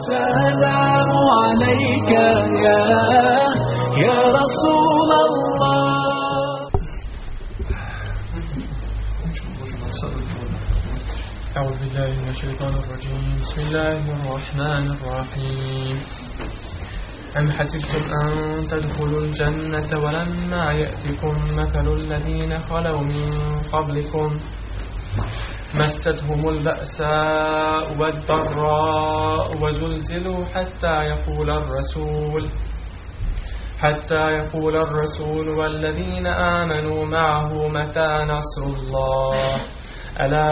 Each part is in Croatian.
السلام عليك يا يا رسول الله. أعوذ بالله من الشيطان الرجيم. بسم الله الرحمن الرحيم. أم حسبتم أن تدخلوا الجنة ولما يأتكم مثل الذين خلوا من قبلكم؟ مستهم البأساء والضراء وزلزلوا حتى يقول الرسول حتى يقول الرسول والذين آمنوا معه متى نصر الله؟ ألا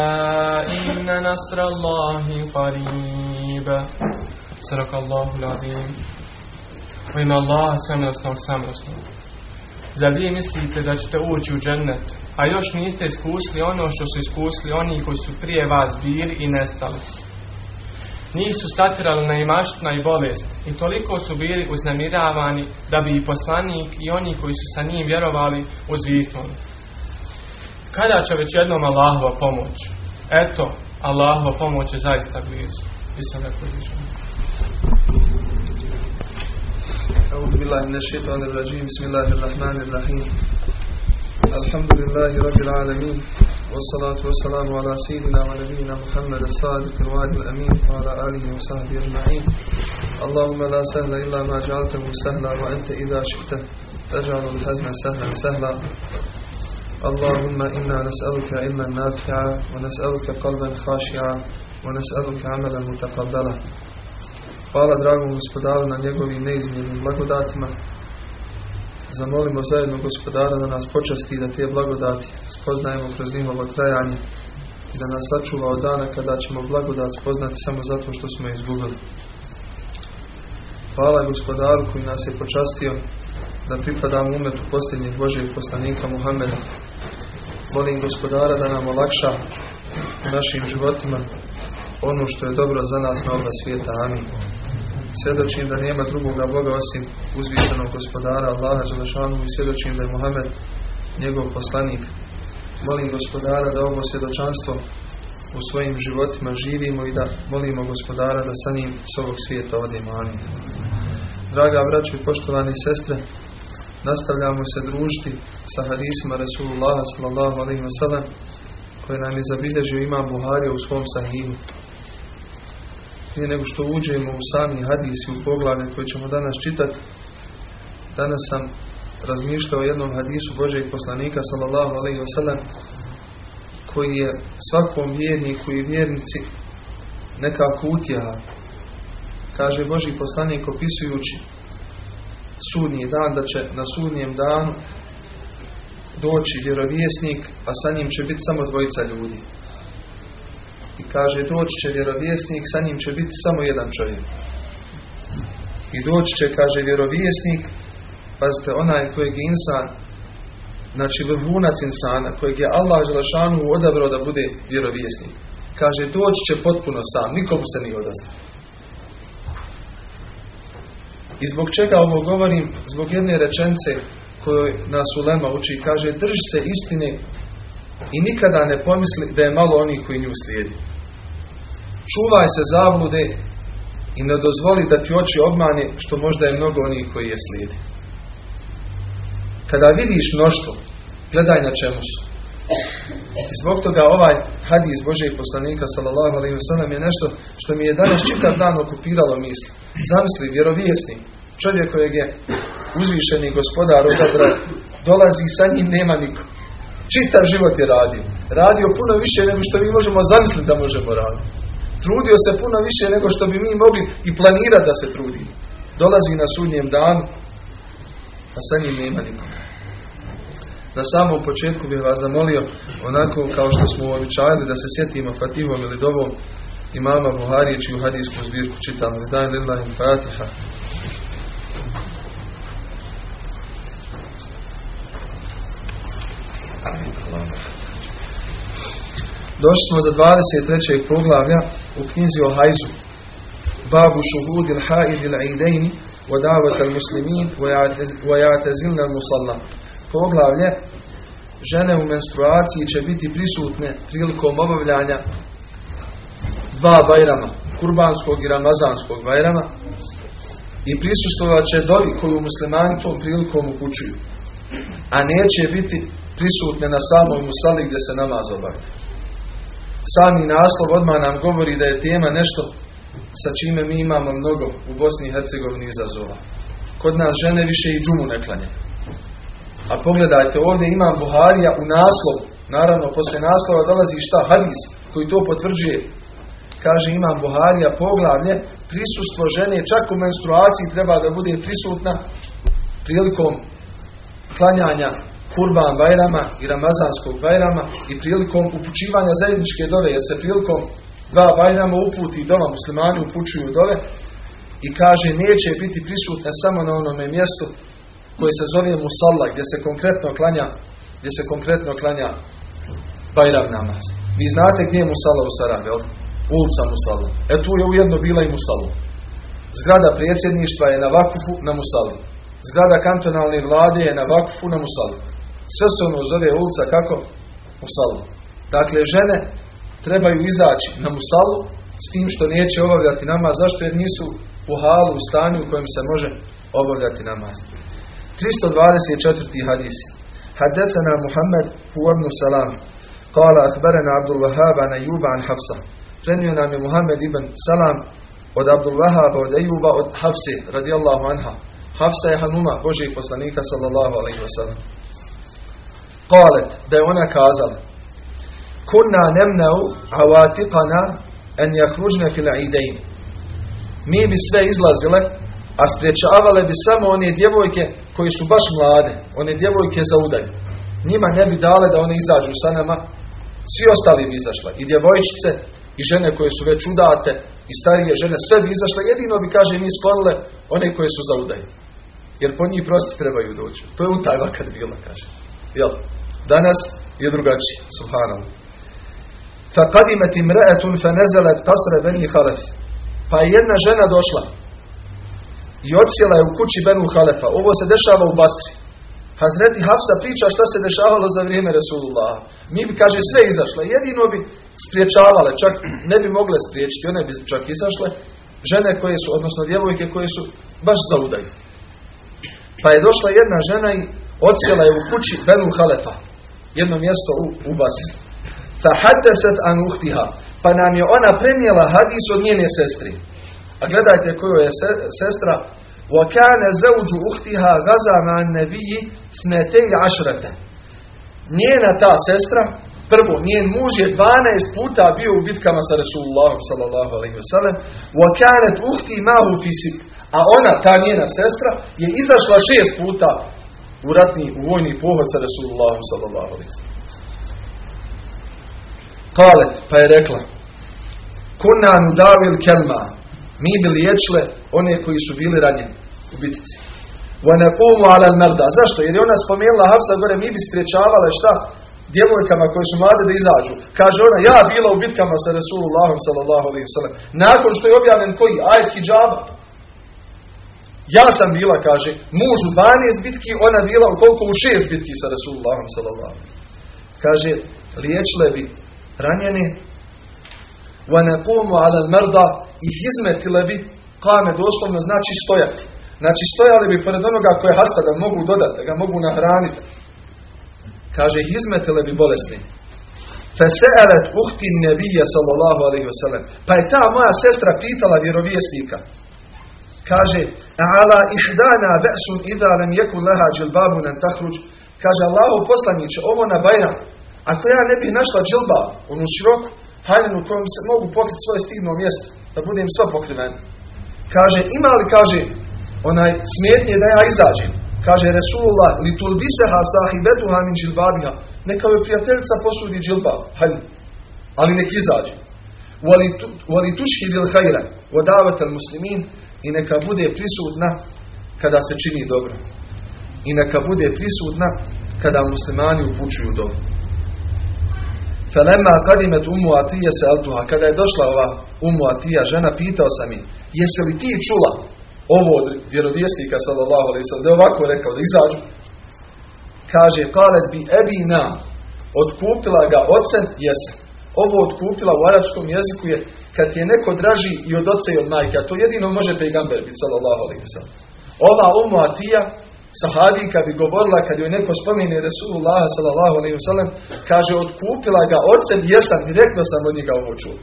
إن نصر الله قريب. صدق الله العظيم. U ime Allaha samilosnog samilosnog. Zar vi mislite da ćete ući u džennet, a još niste iskusili ono što su iskusili oni koji su prije vas bili i nestali? Njih su satirali na imaština i bolest i toliko su bili uznemiravani da bi i poslanik i oni koji su sa njim vjerovali uzviknuli. Kada će već jednom Allahova pomoć? Eto, Allahova pomoć je zaista blizu. Isam rekao أعوذ بالله من الشيطان الرجيم. بسم الله الرحمن الرحيم. الحمد لله رب العالمين والصلاة والسلام على سيدنا ونبينا محمد الصادق الوعد الأمين وعلى آله وصحبه أجمعين. اللهم لا سهل إلا ما جعلته سهلا وأنت إذا شئت تجعل الحزن سهلا سهلا. اللهم إنا نسألك علما نافعا ونسألك قلبا خاشعا ونسألك عملا متقبلا. Hvala dragom gospodaru na njegovim neizmjernim blagodatima. Zamolimo zajedno gospodara da nas počasti da te blagodati spoznajemo kroz njihovo trajanje i da nas sačuva od dana kada ćemo blagodat spoznati samo zato što smo izgubili. Hvala gospodaru koji nas je počastio da pripadamo umetu posljednjeg Božeg poslanika Muhammeda. Molim gospodara da nam olakša u našim životima ono što je dobro za nas na oba svijeta. Amin. Svjedočim da nema drugoga Boga osim uzvišenog gospodara Allaha Đelešanu i svjedočim da je Muhammed njegov poslanik. Molim gospodara da ovo svjedočanstvo u svojim životima živimo i da molimo gospodara da sa njim s ovog svijeta odemo. Amin. Draga braćo i poštovani sestre, nastavljamo se družiti sa hadisima Rasulullah sallallahu alaihi wa sallam koje nam je zabilježio imam Buharija u svom sahihu prije nego što uđemo u sami hadis i u poglavlje koje ćemo danas čitati, danas sam razmišljao o jednom hadisu Božeg poslanika sallallahu alaihi wasallam koji je svakom vjerniku i vjernici nekako utjeha. Kaže Boži poslanik opisujući sudnji dan da će na sudnjem danu doći vjerovjesnik, a sa njim će biti samo dvojica ljudi. I kaže, doći će vjerovjesnik, sa njim će biti samo jedan čovjek. I doći će, kaže, vjerovjesnik, pazite, onaj kojeg je insan, znači vrhunac insana, kojeg je Allah Želešanu odabrao da bude vjerovjesnik. Kaže, doći će potpuno sam, nikomu se nije odazvao. I zbog čega ovo govorim? Zbog jedne rečence kojoj nas Ulema uči, kaže, drži se istine i nikada ne pomisli da je malo onih koji nju slijedi. Čuvaj se zavlude i ne dozvoli da ti oči obmane što možda je mnogo onih koji je slijedi. Kada vidiš mnoštvo, gledaj na čemu su. I zbog toga ovaj hadis Božeg poslanika sallallahu alaihi wasallam je nešto što mi je danas čitav dan okupiralo misli. Zamisli, vjerovijesnik, čovjek kojeg je uzvišeni gospodar odabrao, dolazi sa njim nema niko. Čitav život je radio. Radio puno više nego što mi možemo zamisliti da možemo raditi. Trudio se puno više nego što bi mi mogli i planirati da se trudi. Dolazi na sudnjem danu, a sa njim nema nikoga. Na samom početku bih vas zamolio, onako kao što smo uobičajali, da se sjetimo Fatihom ili dovom imama Buharije, čiju hadijsku zbirku čitamo. Daj lillahi fatiha. Došli smo do 23. poglavlja u knjizi o hajzu. Babu šuhudi l-haid il-aidejni wa davat al-muslimin wa jatezilna al-musalla. Poglavlje žene u menstruaciji će biti prisutne prilikom obavljanja dva bajrama. kurbanskog i ramazanskog bajrama i prisustvovat će dovi koju muslimani tom prilikom upućuju. A neće biti prisutne na samom musali gdje se namaz obavlja. Sami naslov odmah nam govori da je tema nešto sa čime mi imamo mnogo u Bosni i Hercegovini izazova. Kod nas žene više i džumu ne klanje. A pogledajte, ovdje imam Buharija u naslovu. Naravno, poslije naslova dolazi šta? Hadis koji to potvrđuje. Kaže imam Buharija poglavlje, prisustvo žene čak u menstruaciji treba da bude prisutna prilikom klanjanja kurban bajrama i ramazanskog bajrama i prilikom upućivanja zajedničke dove, jer se prilikom dva bajrama uputi doma, muslimani upućuju dove i kaže neće biti prisutna samo na onome mjestu koje se zove Musalla, gdje se konkretno klanja, gdje se konkretno klanja Bajram namaz. Vi znate gdje je Musalla u Sarajevo? Ulica Musalla. E tu je ujedno bila i Musalla. Zgrada predsjedništva je na Vakufu na Musalli. Zgrada kantonalne vlade je na Vakufu na Musalli. Sve se ono zove ulica kako? Musallu. Dakle, žene trebaju izaći na Musallu s tim što neće obavljati namaz. Zašto? Jer nisu u halu, u stanju u kojem se može obavljati namaz. 324. hadis. حدثنا محمد هو ابن سلام قال أخبرنا عبد الوهاب عن أيوب عن حفصة prenio nam je Muhammed ibn Salam od Abdul Wahaba, od Ejuba, od Hafse, radijallahu anha. Hafsa je Hanuma, Božih poslanika, sallallahu alaihi wasallam. Qalet, da je ona kazala, Kunna nemnau awatiqana en jahružne fil idejn. Mi bi sve izlazile, a spriječavale bi samo one djevojke koji su baš mlade, one djevojke za udaju. Njima ne bi dale da one izađu sa nama, svi ostali bi izašle. I djevojčice, i žene koje su već udate, i starije žene, sve bi izašle. Jedino bi, kaže, mi sklonile one koje su za udaju. Jer po njih prosti trebaju doći. To je utajva kad bila, kaže. Jel? Danas je drugačije. Subhanallah. فَقَدِمَتْ إِمْرَأَةٌ فَنَزَلَتْ قَصْرَ بَنِي خَلَفِ Pa je jedna žena došla i odsjela je u kući Benu Halefa. Ovo se dešava u Basri. Hazreti Hafsa priča šta se dešavalo za vrijeme Resulullah. Mi bi, kaže, sve izašle. Jedino bi spriječavale, čak ne bi mogle spriječiti, one bi čak izašle, žene koje su, odnosno djevojke koje su baš za udaju. Pa je došla jedna žena i odsjela je u kući Benu Halefa. jedno mjesto u, u Basri. Fahaddeset an uhtiha. Pa nam je ona prenijela hadis od njene sestri. A gledajte koju je se, sestra. Wa kana zauđu uhtiha gaza na nebiji snetej ašrate. Njena ta sestra, prvo, njen muž je 12 puta bio u bitkama sa Resulullahom sallallahu alaihi wa sallam. Wa kanet uhti mahu fisik. A ona, ta njena sestra, je izašla šest puta u ratni, u vojni pohod sa Rasulullahom sallallahu alaihi Kalet, pa je rekla, Kuna davil kelma, mi bi liječile one koji su bili ranjeni u bitici. Wanekumu ala merda. Zašto? Jer je ona spomenula Hafsa gore, mi bi spriječavale šta? Djevojkama koje su mlade da izađu. Kaže ona, ja bila u bitkama sa Rasulullahom sallallahu alaihi Nakon što je objavljen koji? Ajet hijjaba. Ja sam bila, kaže, muž u 12 bitki, ona bila u koliko u 6 bitki sa Rasulullahom sallallahu. Kaže, liječile bi ranjene, wa naqumu ala al-marda i hizmetile bi, kame doslovno znači stojati. Znači stojali bi pored onoga koje hasta da mogu dodati, da ga mogu nahraniti. Kaže, hizmetile bi bolesni. Fese'alet uhti nebija sallallahu alaihi wasallam. Pa je ta moja sestra pitala vjerovjesnika. Kaže, ala ihdana ba'sun idha lam yakun laha jilbabun an takhruj. Kaže Allahu poslanice, ovo na Bajram. Ako ja ne bih našla džilbab, onu široku u kojom se mogu pokriti svoje stidno mjesto, da budem sva pokriven. Kaže, ima li, kaže, onaj smetnje da ja izađem? Kaže Resulullah, li tulbiseha sahibetuha min džilbabiha. Neka joj prijateljica posudi džilbab, haljinu. Ali nek izađe. Wali tušhidil hajra, vodavatel muslimin, i neka bude prisutna kada se čini dobro. I neka bude prisutna kada muslimani upućuju dobro. Felema kadimet umu atije se altuha. Kada je došla ova umu atija, žena, pitao sam je, jesi li ti čula ovo od vjerovjesnika sallallahu alaihi sallam, da je ovako rekao, da izađu? Kaže, kalet bi ebi nam, odkupila ga ocen, jesam. Ovo odkupila u arapskom jeziku je, kad ti je neko draži i od oca i od majke, a to jedino može pejgamber biti, sallallahu alaihi wasallam. Ova umu Atija, sahabijka bi govorila kad joj neko spomeni Resulullah sallallahu alaihi wasallam, kaže otkupila ga ocem, jesam, direktno sam od njega ovo čuo.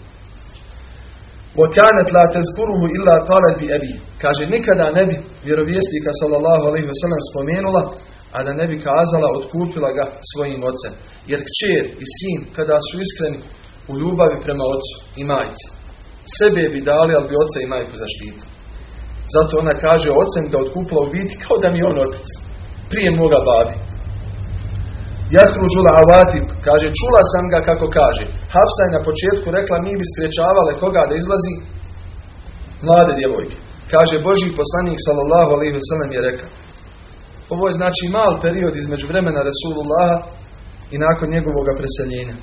وَكَانَتْ لَا تَذْكُرُهُ إِلَّا قَالَتْ بِأَبِي Kaže, nikada ne bi vjerovjesnika sallallahu alaihi wasallam spomenula, a da ne bi kazala, otkupila ga svojim ocem. Jer kćer i sin, kada su iskreni u ljubavi prema ocu i majci, sebe bi dali, ali bi oca i majku zaštitili. Zato ona kaže, ocem ga otkupila u biti kao da mi on otac. Prije moga babi. Jahruđula avati, kaže, čula sam ga kako kaže. Hafsa je na početku rekla, mi bi spriječavale koga da izlazi mlade djevojke. Kaže, Boži poslanik, sallallahu alaihi wasallam, je rekao. Ovo je znači mal period između vremena Rasulullaha i nakon njegovog preseljenja.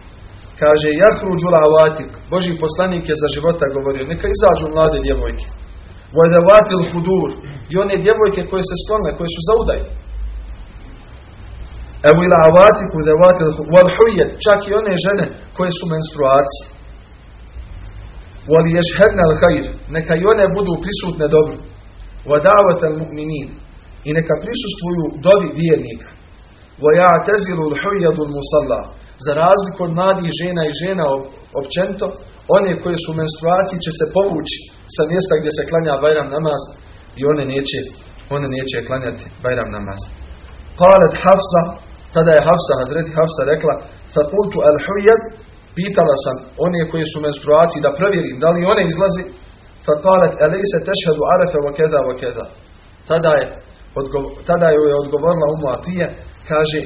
Kaže, Jahruđula avati, Boži poslanik je za života govorio, neka izađu mlade djevojke. Vojdevatil hudur, i one djevojke koje se sklone, koje su za udaj. Evo ila avatiku devatil hujet, čak i one žene koje su menstruacije. Wal ješhedna al hajr, neka i one budu prisutne dobro. Al mu'minin, i neka prisustvuju dovi vjernika. Al musalla, za razliku od mladih žena i žena općento, one koje su u menstruaciji će se povući sa mjesta gdje se klanja Bajram namaz i one neće, one neće klanjati Bajram namaz. Qalet Hafsa, tada je Hafsa, Hazreti Hafsa rekla, fakultu al pitala sam one koje su u menstruaciji da provjerim da li one izlazi, faqalet alejse tešhedu arefe wa keda wa. Tada je, tada je odgovorila Umu Atije, kaže,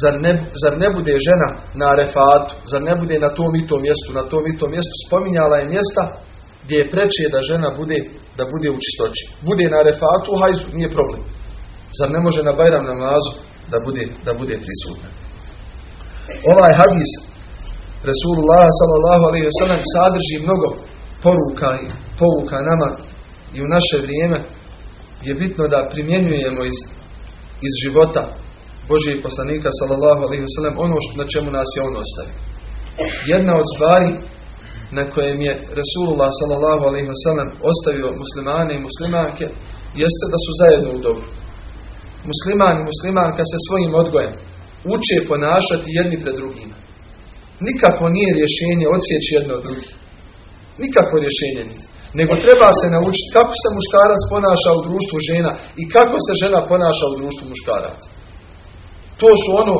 zar ne, zar ne bude žena na arefatu, zar ne bude na tom i tom mjestu, na tom i tom mjestu, spominjala je mjesta gdje je preče da žena bude, da bude u čistoći. Bude na arefatu u hajzu, nije problem. Zar ne može na Bajram namazu da bude, da bude prisutna. Ovaj hadis Resulullah sallallahu alaihi wa sallam sadrži mnogo poruka i pouka nama i u naše vrijeme je bitno da primjenjujemo iz, iz života Božijeg poslanika sallallahu alaihi wa sallam ono što, na čemu nas je on ostavio. Jedna od stvari na kojem je Resulullah sallallahu alaihi wa sallam ostavio muslimane i muslimanke jeste da su zajedno u dobru musliman i muslimanka se svojim odgojem uče ponašati jedni pred drugima. Nikako nije rješenje odsjeći jedno od drugih. Nikako rješenje nije. Nego treba se naučiti kako se muškarac ponaša u društvu žena i kako se žena ponaša u društvu muškaraca. To su ono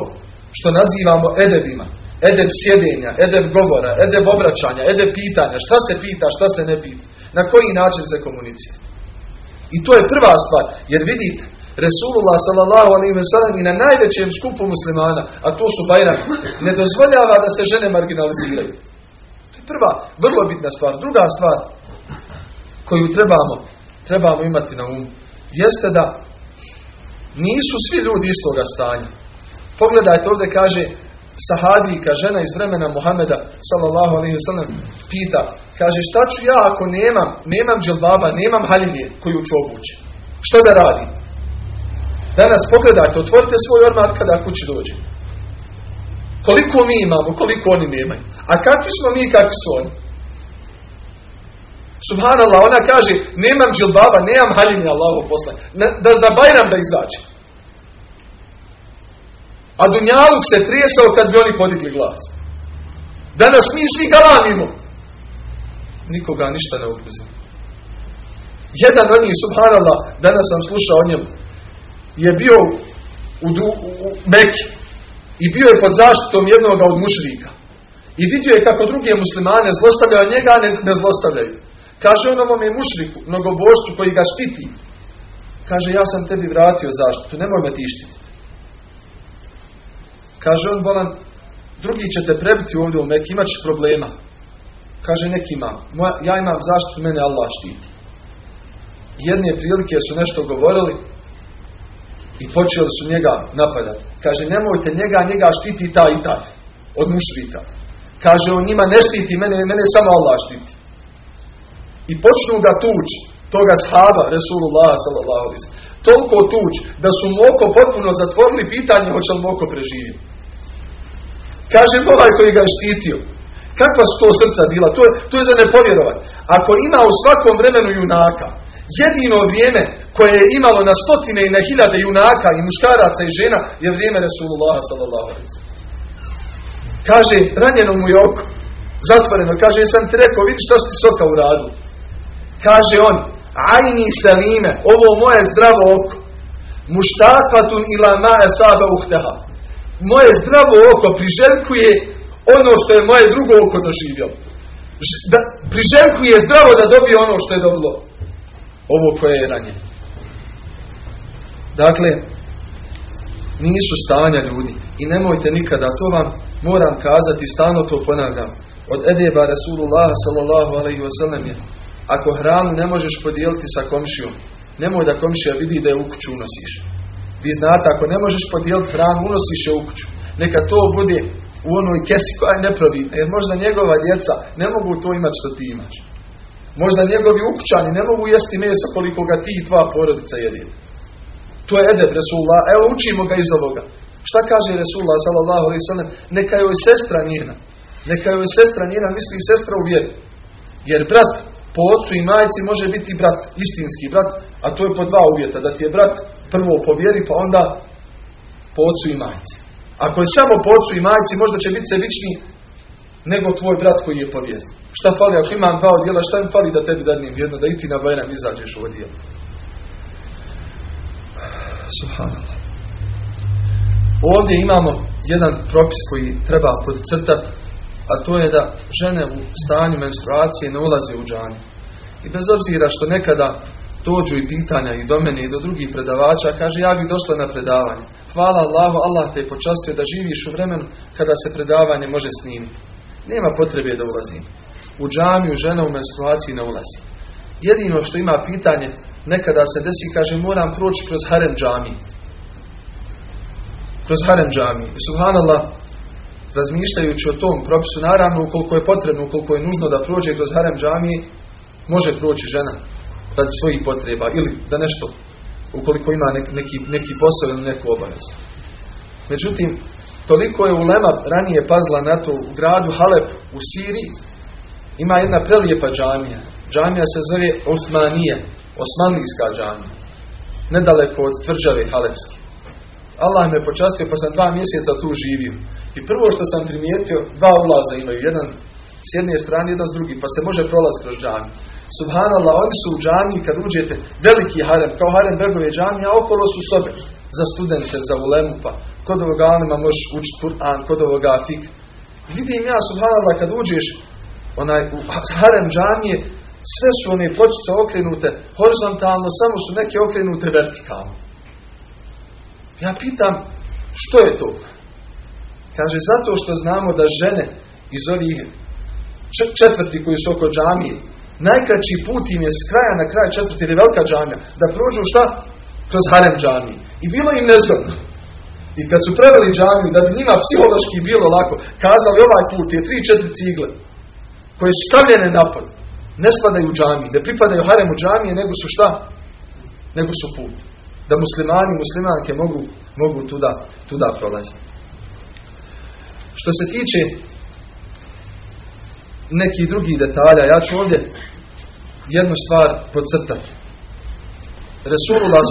što nazivamo edebima. Edeb sjedenja, edeb govora, edeb obraćanja, edeb pitanja. Šta se pita, šta se ne pita. Na koji način se komunicira. I to je prva stvar. Jer vidite, Resulullah sallallahu alaihi ve sellem i na najvećem skupu muslimana, a to su Bajram, ne dozvoljava da se žene marginaliziraju. To je prva, vrlo bitna stvar. Druga stvar koju trebamo, trebamo imati na umu, jeste da nisu svi ljudi istoga stanja. Pogledajte ovdje kaže sahabijka, žena iz vremena Muhameda sallallahu alaihi ve sellem pita, kaže šta ću ja ako nemam, nemam dželbaba, nemam haljinje koju ću obući. Što da radim? Danas pogledajte, otvorite svoj ormar kada kući dođe. Koliko mi imamo, koliko oni nemaju. A kakvi smo mi, kakvi su oni? Subhanallah, ona kaže, nemam džilbaba, nemam haljine Allahu posla. Da za Bajram da izađe. A Dunjaluk se trijesao kad bi oni podigli glas. Danas mi svi galamimo. Nikoga ništa ne ugruzimo. Jedan od njih, subhanallah, danas sam slušao o njemu, je bio u, u, u Meki i bio je pod zaštitom jednog od mušrika. I vidio je kako druge muslimane zlostavljaju, a njega ne, ne zlostavljaju. Kaže on ovom je mušriku, mnogobošću koji ga štiti. Kaže, ja sam tebi vratio zaštitu, nemoj me ti štititi. Kaže on, bolan, drugi će te prebiti ovdje u Meki, imat problema. Kaže, neki imam. Moja, ja imam zaštitu, mene Allah štiti. Jedne prilike su nešto govorili, i počeli su njega napadati. Kaže, nemojte njega, njega štiti ta i ta. Od mušrika. Kaže, on njima ne štiti, mene, mene samo Allah štiti. I počnu ga tući, toga shaba, Resulullah sallallahu Toliko tuć, da su mu oko potpuno zatvorili pitanje hoće li mu oko preživjeti. Kaže, ovaj koji ga je štitio, Kakva su to srca bila? To je, to je za ne povjerovat. Ako ima u svakom vremenu junaka, jedino vrijeme koje je imalo na stotine i na hiljade junaka i muškaraca i žena je vrijeme Resulullah sallallahu. Kaže, ranjeno mu je oko, zatvoreno. Kaže, jesam ti rekao, vidi što si ti soka uradili. Kaže on, ajni salime, ovo moje zdravo oko, muštakatun ila ma esaba uhteha. Moje zdravo oko priželjkuje ono što je moje drugo oko doživjelo. Da, priželjkuje zdravo da dobije ono što je dobilo ovo koje je ranjeno. Dakle, nisu stanja ljudi i nemojte nikada, to vam moram kazati, stalno to ponavljam. Od Edeba Rasulullah sallallahu alaihi wasallam je, ako hranu ne možeš podijeliti sa komšijom, nemoj da komšija vidi da je u kuću unosiš. Vi znate, ako ne možeš podijeliti hranu, unosiš je u kuću. Neka to bude u onoj kesi koja je neprovidna, jer možda njegova djeca ne mogu to imati što ti imaš. Možda njegovi ukućani ne mogu jesti meso koliko ga ti i tvoja porodica jedite. To je edeb Resulullah. Evo učimo ga iz ovoga. Šta kaže Resulullah sallallahu alaihi sallam? Neka joj sestra njena. Neka joj sestra njena misli sestra u vjeru. Jer brat po ocu i majci može biti brat, istinski brat, a to je po dva uvjeta. Da ti je brat prvo po vjeri, pa onda po ocu i majci. Ako je samo po ocu i majci, možda će biti sebičniji nego tvoj brat koji je po vjeri. Šta fali ako imam dva odjela, šta im fali da tebi dadnim jedno, da i ti na Bajram izađeš u odjelu. Subhanallah. Ovdje imamo jedan propis koji treba podcrtati, a to je da žene u stanju menstruacije ne ulaze u džanju. I bez obzira što nekada dođu i pitanja i do mene i do drugih predavača, kaže ja bih došla na predavanje. Hvala Allahu, Allah te je počastio da živiš u vremenu kada se predavanje može snimiti. Nema potrebe da ulazim. U džamiju žena u menstruaciji ne ulazi. Jedino što ima pitanje, nekada se desi, kaže, moram proći kroz harem džamiji. Kroz harem džamiji. I subhanallah, razmišljajući o tom propisu, naravno, ukoliko je potrebno, ukoliko je nužno da prođe kroz harem džamiji, može proći žena radi svojih potreba ili da nešto, ukoliko ima neki, neki posao ili neku obavezu. Međutim, toliko je ulema ranije pazila na to u gradu Halep u Siriji, ima jedna prelijepa džamija. Džamija se zove Osmanija, Osmanlijska džamija. Nedaleko od tvrđave Halepske. Allah me počastio pa sam dva mjeseca tu živio. I prvo što sam primijetio, dva ulaza imaju. Jedan s jedne strane, jedan s drugi, pa se može prolaziti kroz džamiju. Subhanallah, oni su u džamiji kad uđete, veliki harem, kao harem begove džamije, a okolo su sobe za studente, za ulemu, pa kod ovoga alima možeš učiti Kur'an, kod ovoga fik. Vidim ja, subhanallah, kad uđeš onaj, u harem džamije, sve su one pločice okrenute horizontalno, samo su neke okrenute vertikalno. Ja pitam, što je to? Kaže, zato što znamo da žene iz ovih četvrti koji su oko džamije, najkraći put im je s kraja na kraj četvrti ili velika džamija, da prođu šta? Kroz harem džamije. I bilo im nezgodno. I kad su preveli džamiju, da bi njima psihološki bilo lako, kazali ovaj put je tri, četiri cigle, koje su stavljene napad, ne spadaju u džamiji, ne pripadaju haremu džamije, nego su šta? Nego su put. Da muslimani muslimanke mogu, mogu tuda, tuda prolaziti. Što se tiče nekih drugih detalja, ja ću ovdje jednu stvar podcrtati. Resulullah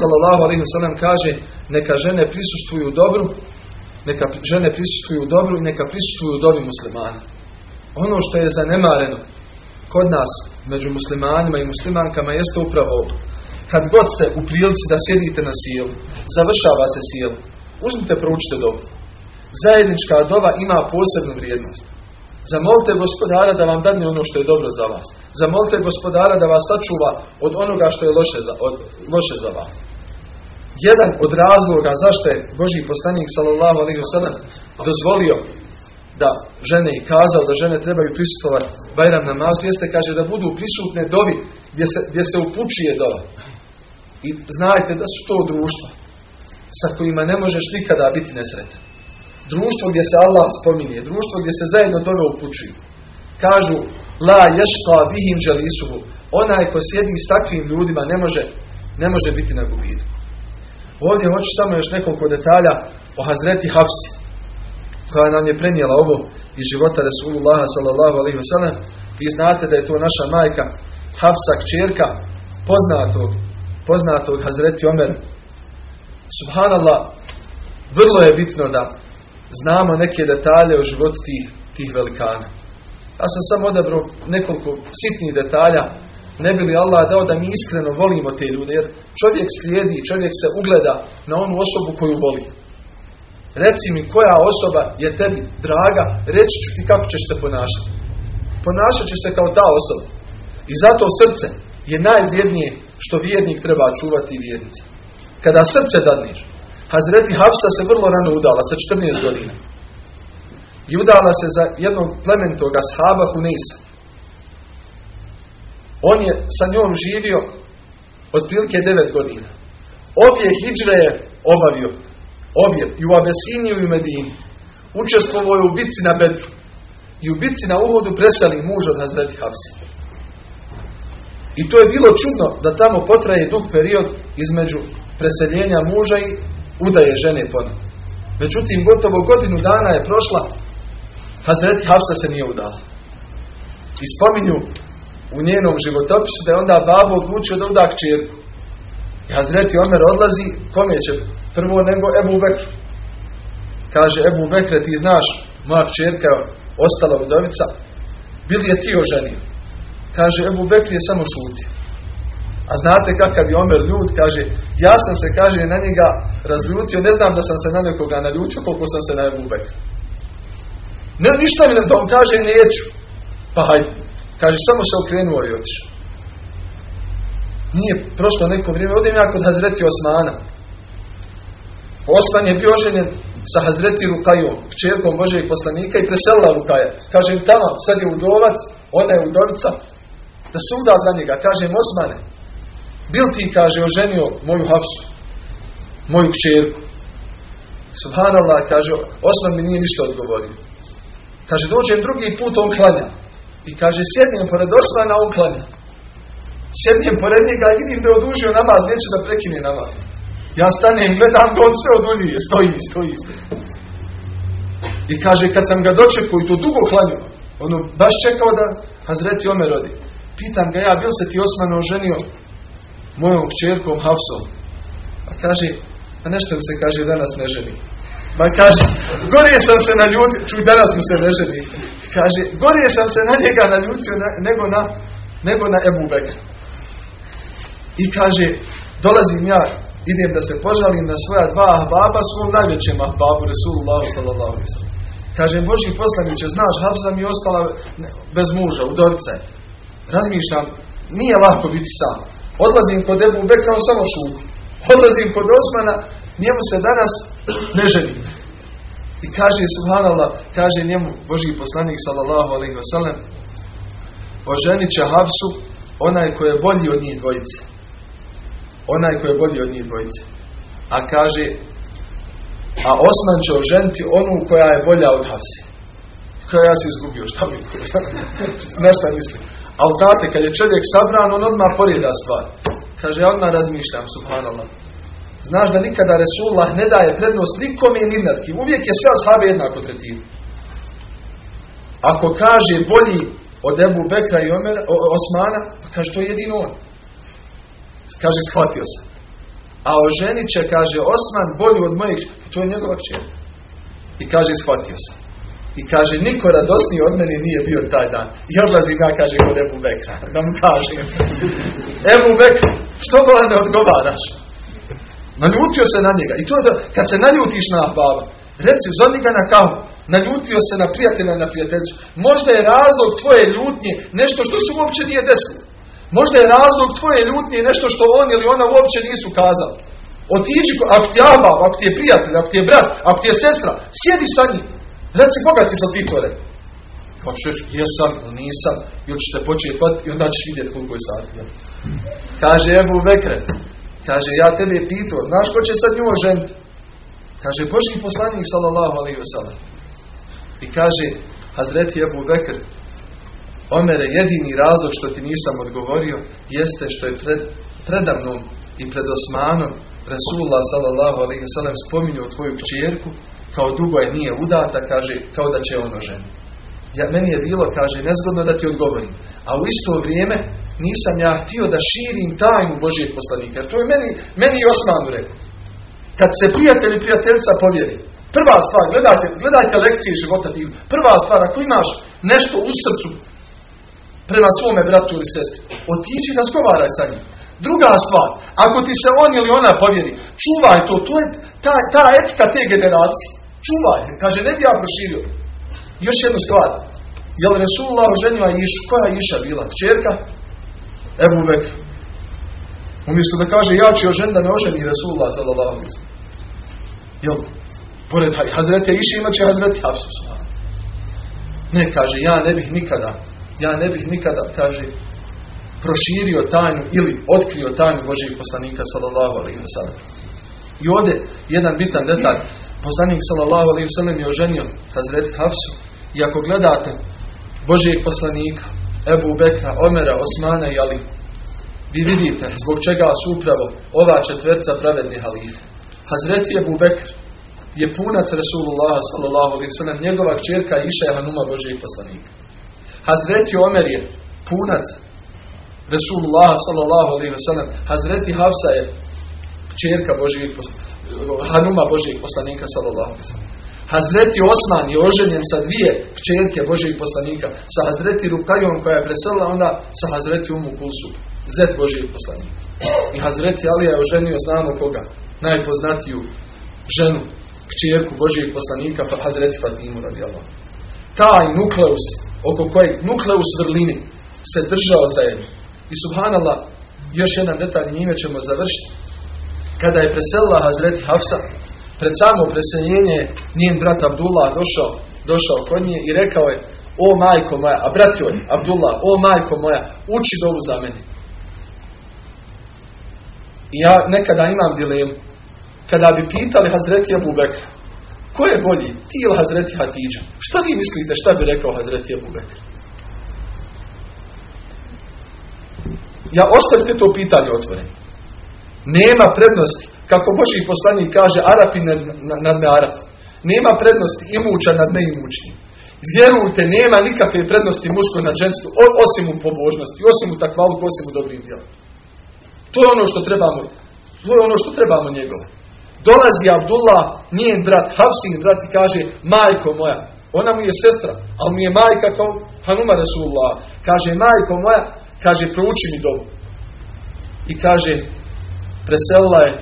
sallam kaže neka žene prisustvuju dobru, neka žene prisustvuju dobru i neka prisustvuju dobi muslimana. Ono što je zanemareno kod nas među muslimanima i muslimankama jeste upravo ovo. Kad god ste u prilici da sjedite na sjelu, završava se sjelo, uzmite proučite dobu. Zajednička doba ima posebnu vrijednost. Zamolite gospodara da vam dadne ono što je dobro za vas. Zamolite gospodara da vas sačuva od onoga što je loše za, od, loše za vas. Jedan od razloga zašto je Boži poslanik sallallahu alaihi wasallam dozvolio da žene i kazao da žene trebaju prisustovati Bajram namazu jeste kaže da budu prisutne dovi gdje se, gdje se upućuje dova. I znajte da su to društva sa kojima ne možeš nikada biti nesretan. Društvo gdje se Allah spominje, društvo gdje se zajedno dove upućuju. Kažu, la ješka bihim džalisuhu, onaj ko sjedi s takvim ljudima ne može, ne može biti na gubitku. Ovdje hoću samo još nekoliko detalja o Hazreti Hafsi, koja nam je prenijela ovo iz života Resulullaha sallallahu alaihi wasallam. Vi znate da je to naša majka Hafsa kćerka poznatog, poznatog Hazreti Omer. Subhanallah, vrlo je bitno da znamo neke detalje o životu tih, tih velikana. Ja sam samo odabrao nekoliko sitnih detalja, ne bi li Allah dao da mi iskreno volimo te ljude, jer čovjek slijedi, čovjek se ugleda na onu osobu koju voli. Reci mi koja osoba je tebi draga, reći ću ti kako ćeš se ponašati. Ponašat ćeš se kao ta osoba. I zato srce je najvrijednije što vjernik treba čuvati i vjernici. Kada srce dadneš, Hazreti Hafsa se vrlo rano udala, sa 14 godina. I udala se za jednog plementoga shaba Hunisa. On je sa njom živio otprilike 9 godina. Obje hijđre je obavio. Obje. I u Abesiniju i u Medini. Učestvovao je u bitci na Bedru. I u bitci na Uhodu preseli muž od Hazreti Hafsi. I to je bilo čudno da tamo potraje dug period između preseljenja muža i udaje žene ponovno. Međutim, gotovo godinu dana je prošla, Hazreti Hafsa se nije udala. I spominju u njenom životopisu da je onda babo odlučio da uda kćerku. I Hazreti Omer odlazi, kome će prvo nego Ebu Bekru. Kaže, Ebu Bekre, ti znaš, moja kćerka je ostala udovica, bili je ti oženio? Kaže, Ebu Bekri je samo šutio. A znate kakav je Omer ljud, kaže, ja sam se, kaže, na njega razljutio, ne znam da sam se na nekoga naljutio koliko sam se na Ebu. Ne, ništa mi ne, da on kaže, neću. Pa hajde. Kaže, samo se okrenuo i otišao. Nije prošlo neko vrijeme, odem ja kod Hazreti Osmana. Osman je bio oženjen sa Hazreti Rukajom, kćerkom Božeg poslanika i preselila Rukaja. Kažem, tamo, sad je udovac, ona je udovica, da se uda za njega. Kažem, Osmane, bil ti, kaže, oženio moju Hafsu, moju kćerku. Subhanallah, kaže, Osman mi nije ništa odgovorio. Kaže, dođem drugi put, on klanja. I kaže, sjednijem pored Osmana, on klanja. Sjednijem pored njega i vidim da je odužio namaz, neće da prekine namaz. Ja stanem, gledam ga, on sve oduljuje, stoji, stoji. I kaže, kad sam ga dočekao i to dugo klanio, ono, baš čekao da Hazreti Omer rodi. Pitam ga ja, bil se ti Osman oženio mojom kćerkom Hafsom? A kaže, a nešto mi se kaže, danas ne ženi. Ma kaže, gorije sam se na ljudi, čuj, danas mu se ne ženi. Kaže, gorije sam se na njega naljutio nego na, nego na Ebu. I kaže, dolazim ja, idem da se požalim na svoja dva ahbaba, svom najvećem ahbabu, Resulullahu sallallahu alaihi. Kaže, Boži poslaniće, znaš, Hafsa mi je ostala bez muža, udovice. Razmišljam, nije lako biti sam. Odlazim kod Ebu Bekra, on samo šuti. Odlazim kod Osmana, njemu se danas ne ženi. I kaže, subhanallah, kaže njemu Boži poslanik, sallallahu alaihi wasallam, oženit će Hafsu onaj koji je bolji od njih dvojice. Onaj koji je bolji od njih dvojice. A kaže, a Osman će oženiti onu koja je bolja od Hafsi. Koja ja se izgubio, šta mi Na šta mislim? Ali znate, kad je čovjek sabran, on odmah poreda stvar. Kaže, ja odmah razmišljam, subhanallah. Znaš da nikada Resulullah ne daje prednost nikome ni nad. Uvijek je sve ashabe jednako tretirao. Ako kaže bolji od Ebu Bekra i Omer, o, Osmana, pa kaže to je jedino on. Kaže, shvatio se. A oženit će, kaže, Osman bolji od mojih, to je njegova kćer. I kaže, shvatio se. I kaže, niko radosniji od mene nije bio taj dan. I odlazim ja, kaže, kod Ebu Bekra. Da mu kažem. Ebu Bekra, što bola ne odgovaraš? Naljutio se na njega. I to je da, kad se naljutiš na baba, reci, zoni ga na kavu. Naljutio se na prijatelja, na prijateljicu. Možda je razlog tvoje ljutnje nešto što se uopće nije desilo. Možda je razlog tvoje ljutnje nešto što on ili ona uopće nisu kazali. Otiđi, ako ti je abab, ako ti je prijatelj, ako ti je brat, ako ti je sestra, sjedi sa njim. Reci koga ti sam ti to rekao. Ću reći, jesam, nisam, ili ćete početi hvatiti i onda ćeš vidjeti koliko je sati. Ja. Kaže Ebu Bekre, kaže, ja tebe pitao, znaš ko će sad nju oženiti? Kaže, Božji poslanik, sallallahu alaihi wa sallam. I kaže, Hazreti Ebu Bekr, Omere, jedini razlog što ti nisam odgovorio, jeste što je pred, predavnom i pred Osmanom Resulullah sallallahu alaihi wa sallam spominjao tvoju kćerku, kao dugo je nije udata, kaže, kao da će ono ženiti. ja, meni je bilo, kaže, nezgodno da ti odgovorim. A u isto vrijeme nisam ja htio da širim tajnu Božijeg poslanika. Jer to je meni, meni i Osmanu rekao. Kad se prijatelj i prijateljica povjeri, prva stvar, gledajte, gledajte lekcije života ti. Prva stvar, ako imaš nešto u srcu prema svome bratu ili sestri, otići i razgovaraj sa njim. Druga stvar, ako ti se on ili ona povjeri, čuvaj to, to je ta, ta etika te generacije. Čuvaj, kaže, ne bi ja proširio. Još jednu stvar, je li Resulullah oženio Išu? Koja je Iša bila? Čerka? Ebu Bekr. Umjesto da kaže ja ću ožen da ne oženi Resulullah sallallahu. Jel? Pored Hazreti Iši imat će Hazreti Hafsu. Ne, kaže, ja ne bih nikada, ja ne bih nikada, kaže, proširio tajnu ili otkrio tajnu Božijeg poslanika sallallahu alaihi sallam. I ovdje jedan bitan detalj. Poslanik sallallahu alaihi sallam je oženio Hazreti Hafsu. I ako gledate Božijeg poslanika, Ebu Bekra, Omera, Osmana i Ali, vi vidite zbog čega su upravo ova četverca pravedni halife. Hazreti Ebu Bekr je punac Resulullah sallallahu alaihi sallam, njegova kćerka Iša je Hanuma Božijeg poslanika. Hazreti Omer je punac Resulullah sallallahu alaihi sallam, Hazreti Hafsa je kćerka Božijeg poslanika, Hanuma Božijeg poslanika sallallahu. Hazreti Osman je oženjen sa dvije kćerke Božijeg poslanika, sa Hazreti Rukajom koja je preselila onda sa Hazreti Umu Kulsu, zet Božijeg poslanika. I Hazreti Alija je oženio, znamo koga, najpoznatiju ženu, kćerku Božijeg poslanika, Hazreti Fatimu radijallahu. Taj nukleus, oko kojeg, nukleus vrlini, se držao zajedno. I subhanallah, još jedan detalj, njime ćemo završiti. Kada je preselila Hazreti Hafsa, pred samo preseljenje njen brat Abdullah došao, došao kod nje i rekao je o majko moja, a brat joj, Abdullah, o majko moja, uči dovu za mene. I ja nekada imam dilemu. Kada bi pitali Hazreti Abu Bekra, ko je bolji, ti ili Hazreti Hatidža? Šta vi mislite, šta bi rekao Hazreti Abu Bekra? Ja ostavite to pitanje otvoreno. Nema prednosti kako Boži poslanik kaže, Arapi nad, nad me Arap. Nema prednosti imuća nad neimućnim. Vjerujte, nema nikakve prednosti muško nad ženstvo, osim u pobožnosti, osim u takvalu, osim u dobrim djelom. To je ono što trebamo, to je ono što trebamo njegove. Dolazi Abdullah, njen brat, Hafsin brat i kaže, majko moja, ona mu je sestra, ali mu je majka kao Hanuma Rasulullah. Kaže, majko moja, kaže, prouči mi dobu. I kaže, preselila je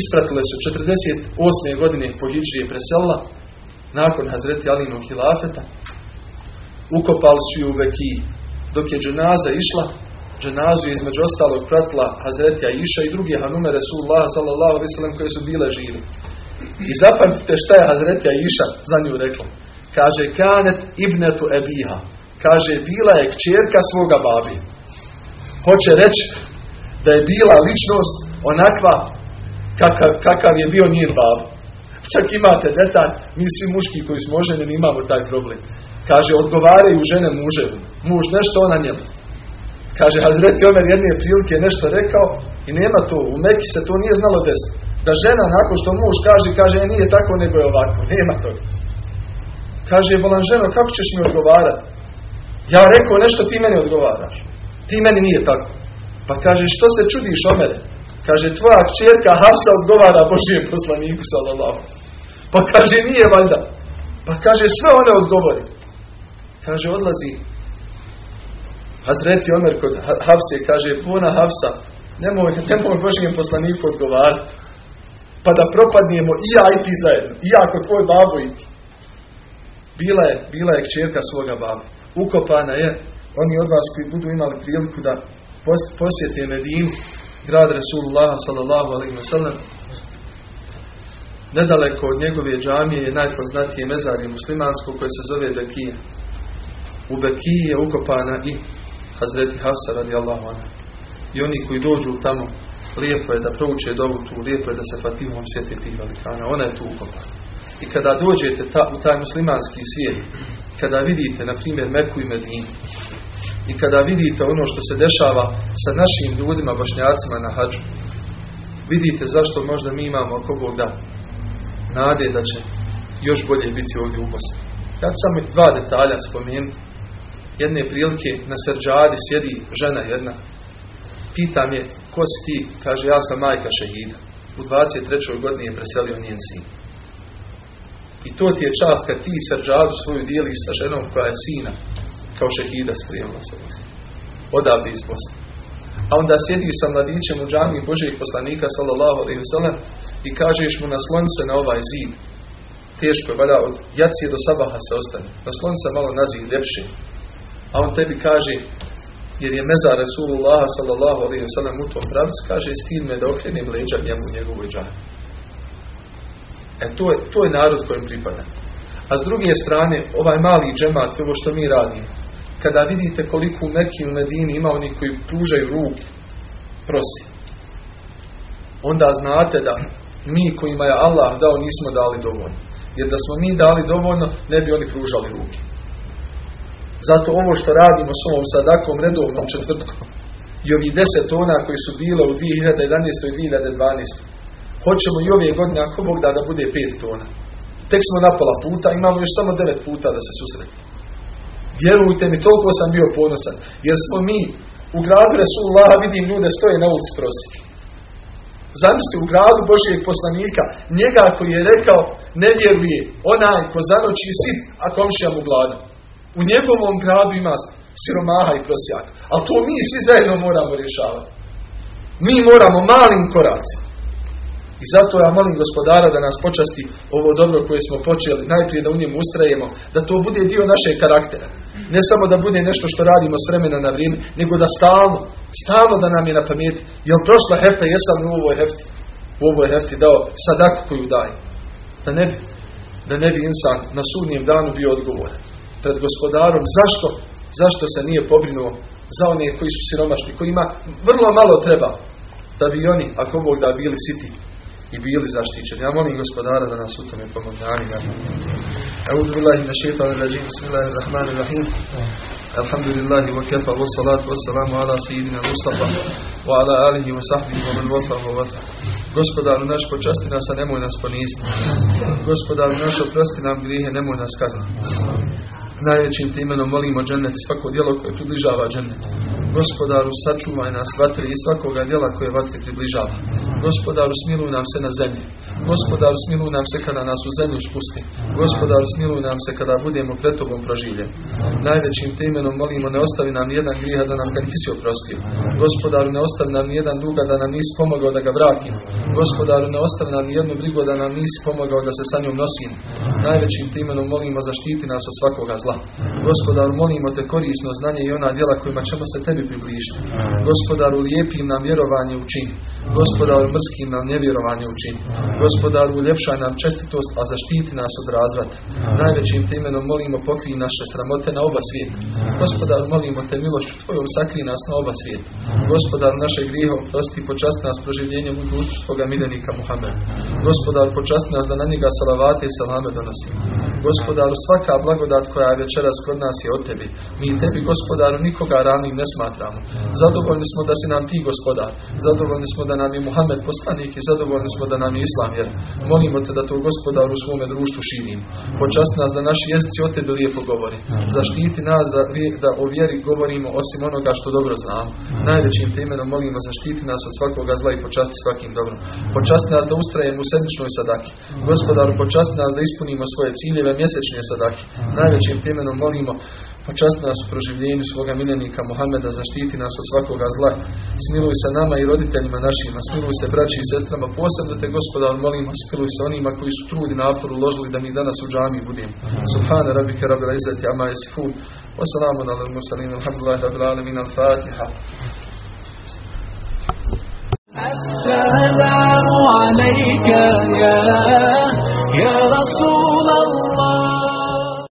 ispratile su 48. godine po Hidži preselila nakon Hazreti Alinog hilafeta. Ukopali su ju u Vekiji. Dok je dženaza išla dženazu između ostalog pratila Hazreti Aisha i druge Hanume Resulullah sallallahu alaihi koje su bile žive. I zapamtite šta je Hazreti Aisha za nju rekla. Kaže kanet ibnetu ebiha. Kaže bila je kćerka svoga babi. Hoće reći da je bila ličnost onakva kakav, kakav je bio njen bab. Čak imate detalj, mi svi muški koji smo oženjeni imamo taj problem. Kaže, odgovaraju žene muže. Muž nešto, ona njemu. Kaže, Hazreti Omer jedne prilike nešto rekao i nema to. U Meki se to nije znalo desiti. Da žena nakon što muž kaže, kaže, e, nije tako nego je ovako. Nema toga. Kaže, bolan ženo, kako ćeš mi odgovarati? Ja rekao nešto, ti meni odgovaraš. Ti meni nije tako. Pa kaže, što se čudiš Omere? Kaže, tvoja kćerka Hafsa odgovara Božijem poslaniku, sallallahu. Pa kaže, nije valjda. Pa kaže, sve one odgovori. Kaže, odlazi Hazreti Omer kod Hafse, kaže, puna Hafsa, nemoj, nemoj Božijem poslaniku odgovarati. Pa da propadnijemo i ja i ti zajedno. I ja kod tvoj babo i ti. Bila je, bila je kćerka svoga baba. Ukopana je. Oni od vas koji budu imali priliku da posjete Medinu, grad Resulullah sallallahu alaihi wa sallam nedaleko od njegove džamije je najpoznatije mezarje muslimansko koje se zove Bekije. U Bekiji je ukopana i Hazreti Hafsa radi Allahu anha. I oni koji dođu tamo, lijepo je da prouče dovu tu, lijepo je da se Fatihom sjeti tih velikana. Ona je tu ukopana. I kada dođete ta, u taj muslimanski svijet, kada vidite, na primjer, Meku i Medinu, i kada vidite ono što se dešava sa našim ljudima, bošnjacima na hađu, vidite zašto možda mi imamo ako Bog da nade da će još bolje biti ovdje u Bosni. Kad sam dva detalja spomenuti, jedne prilike na srđadi sjedi žena jedna. Pitam je, ko si ti? Kaže, ja sam majka šehida. U 23. godini je preselio njen sin. I to ti je čast kad ti srđadu svoju dijeliš sa ženom koja je sina, kao šehida sprijemila se. Odavde iz Bosne. A onda sjediš sa mladićem u džami Božijeg poslanika, sallallahu alaihi wasallam, i kažeš mu nasloni se na ovaj zid. Teško je, valjda od jacije do sabaha se ostane. Nasloni se malo na zid. A on tebi kaže, jer je mezar Rasulullah sallallahu alaihi wasallam u tom pravcu, kaže, stil me da okrenem leđa njemu u njegovoj džami. E, to je, to je narod kojem pripada. A s druge strane, ovaj mali džemat, ovo što mi radimo, kada vidite koliko u u Medini ima oni koji pružaju ruke, prosi. Onda znate da mi kojima je Allah dao nismo dali dovoljno. Jer da smo mi dali dovoljno, ne bi oni pružali ruke. Zato ovo što radimo s ovom sadakom redovnom četvrtkom i ovih deset tona koji su bile u 2011. i 2012. Hoćemo i ove godine, ako Bog da, da bude pet tona. Tek smo na pola puta, imamo još samo devet puta da se susretimo. Vjerujte mi, toliko sam bio ponosan. Jer smo mi u gradu Resulullah vidim ljude stoje na ulici prosi. Zamislite u gradu Božijeg poslanika, njega koji je rekao ne vjeruje onaj ko zanoći sit, a komšija mu gladan. U njegovom gradu ima siromaha i prosjaka. Ali to mi svi zajedno moramo rješavati. Mi moramo malim koracima. I zato ja molim gospodara da nas počasti ovo dobro koje smo počeli, najprije da u njemu ustrajemo, da to bude dio našeg karaktera. Ne samo da bude nešto što radimo s vremena na vrijeme, nego da stalno, stalno da nam je na pameti. Jel prošla hefta, jesam u ovoj hefti? U ovoj hefti dao sadaku koju daje. Da ne bi, da ne bi insan na sudnjem danu bio odgovoran pred gospodarom. Zašto? Zašto se nije pobrinuo za one koji su siromašni, kojima vrlo malo treba da bi oni, ako Bog da, bili siti i bili zaštićeni. Ja molim gospodara da nas u tome pomognani. Euzu billahi min ash-shaytanir rajim. Bismillahirrahmanirrahim. Alhamdulillahi wa kafa wa salatu wa salamu ala sayyidina Mustafa wa ala alihi wa sahbihi wa man wafa wa wafa. Gospodar naš počasti nas, a nemoj nas poniziti. Gospodar naš oprosti nam grijehe, nemoj nas kazniti. Najvećim ti imenom molimo džennet svako djelo koje približava džennetu. Gospodaru sačuvaj nas vatri i svakoga djela koje vatri približava. Gospodaru smiluj nam se na zemlji. Gospodaru smiluj nam se kada nas u zemlju spusti. Gospodaru smiluj nam se kada budemo pred tobom proživljeni. Najvećim te imenom molimo ne ostavi nam jedan grija da nam ga nisi oprostio. Gospodaru ne ostavi nam nijedan duga da nam nisi pomogao da ga vratimo. Gospodaru ne ostavi nam nijednu brigu da nam nisi pomogao da se sa njom nosimo. Najvećim te imenom molimo zaštiti nas od svakoga zla. Gospodaru molimo te korisno znanje i ona djela kojima ćemo se tebi približiti. Gospodaru lijepim nam vjerovanje učini. Gospodaru mrskim nam nevjerovanje učini. Gospodaru uljepšaj nam čestitost, a zaštiti nas od razvrata. Najvećim te imenom molimo pokrij naše sramote na oba svijeta. Gospodaru molimo te milošću tvojom sakri nas na oba svijeta. Gospodaru naše grijehom prosti počasti nas proživljenjem u društvu svoga miljenika Muhammeda. Gospodaru počasti nas da na njega salavate i salame donosimo. Gospodaru svaka blagodat koja je večeras kod nas je od tebi. Mi tebi gospodaru nikoga ravnim ne smatramo. Zadovoljni smo da si nam ti gospodar. Zadovoljni smo da nam je Muhammed poslanik i zadovoljni smo da nam je Islam vjer. Molimo te da to gospodaru u svome društvu širim. Počasti nas da naši jezici o tebi lijepo govori. Zaštiti nas da, da o vjeri govorimo osim onoga što dobro znamo. Najvećim te imenom molimo zaštiti nas od svakoga zla i počasti svakim dobrom. Počasti nas da ustrajemo u sedmičnoj sadaki. Gospodaru počasti nas da ispunimo svoje ciljeve mjesečne sadaki. Najvećim te imenom molimo Počasti nas u proživljenju svoga miljenika Muhameda, zaštiti nas od svakoga zla. Smiluj se nama i roditeljima našima, smiluj se braći i sestrama, posebno te gospodar molimo, smiluj se onima koji su trud i napor uložili da mi danas u džami budemo. Subhane rabike rabila izzati amma jesifun. Wassalamu ala al-mursalin, alhamdulillah, rabbil alamin, al-fatiha. السلام عليك يا